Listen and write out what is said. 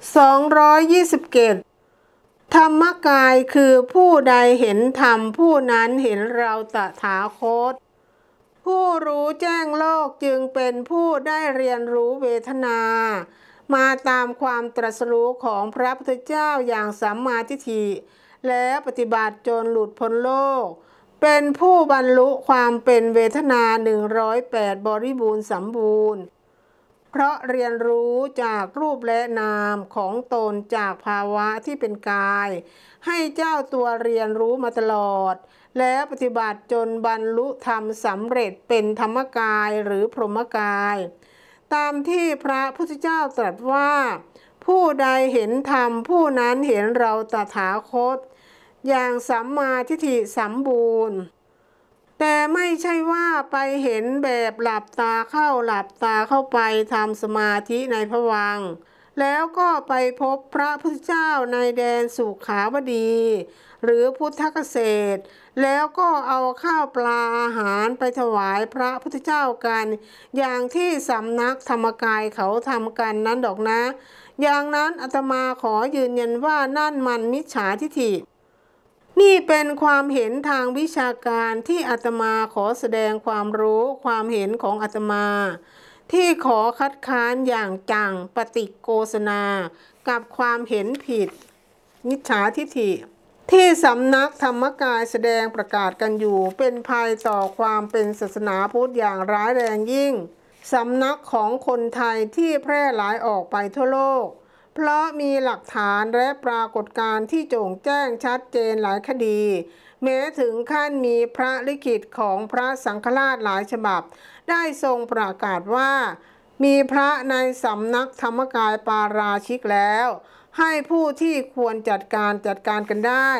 227 ธรรมกายคือผู้ใดเห็นธรรมผู้นั้นเห็นเราตถาคต ผู้รู้แจ้งโลกจึงเป็นผู้ได้เรียนรู้เวทนา มาตามความตรัสรู้ของพระพุทธเจ้าอย่างสัมมาทิฏฐิและปฏิบัติจนหลุดพ้นโลก เป็นผู้บรรลุความเป็นเวทนา 108 บริบูรณ์สมบูรณ์ เพราะเรียนรู้จากรูปและนามของตนจากภาวะที่เป็นกาย ให้เจ้าตัวเรียนรู้มาตลอด แล้วปฏิบัติจนบรรลุธรรมสำเร็จเป็นธรรมกายหรือพรหมกาย ตามที่พระพุทธเจ้าตรัสว่า ผู้ใดเห็นธรรมผู้นั้นเห็นเราตถาคต อย่างสัมมาทิฏฐิสมบูรณ์ แต่ไม่ใช่ว่าไปเห็นแบบหลับตาเข้าหลับตาเข้าไปทำสมาธิในพระวัง แล้วก็ไปพบพระพุทธเจ้าในแดนสุขาวดี หรือพุทธเกษตร แล้วก็เอาข้าวปลาอาหารไปถวายพระพุทธเจ้ากัน อย่างที่สำนักธรรมกายเขาทำกันนั้นดอกนะ อย่างนั้นอาตมาขอยืนยันว่านั่นมันมิจฉาทิฐิ นี่เป็นความเห็นทางวิชาการที่อาตมาขอแสดงความรู้ความเห็นของอาตมา ที่ขอคัดค้านอย่างจังปฏิโกษณา กับความเห็นผิดมิจฉาทิฐิ ที่สำนักธรรมกายแสดงประกาศกันอยู่ เป็นภัยต่อความเป็นศาสนาพุทธอย่างร้ายแรงยิ่งสำนักของคนไทยที่แพร่หลายออกไปทั่วโลก เพราะมีหลักฐานและปรากฏการณ์ที่โจ่งแจ้งชัดเจนหลายคดี แม้ถึงขั้นมีพระลิขิตของพระสังฆราชหลายฉบับ ได้ทรงประกาศว่า มีพระในสำนักธรรมกายปาราชิกแล้ว ให้ผู้ที่ควรจัดการจัดการกันได้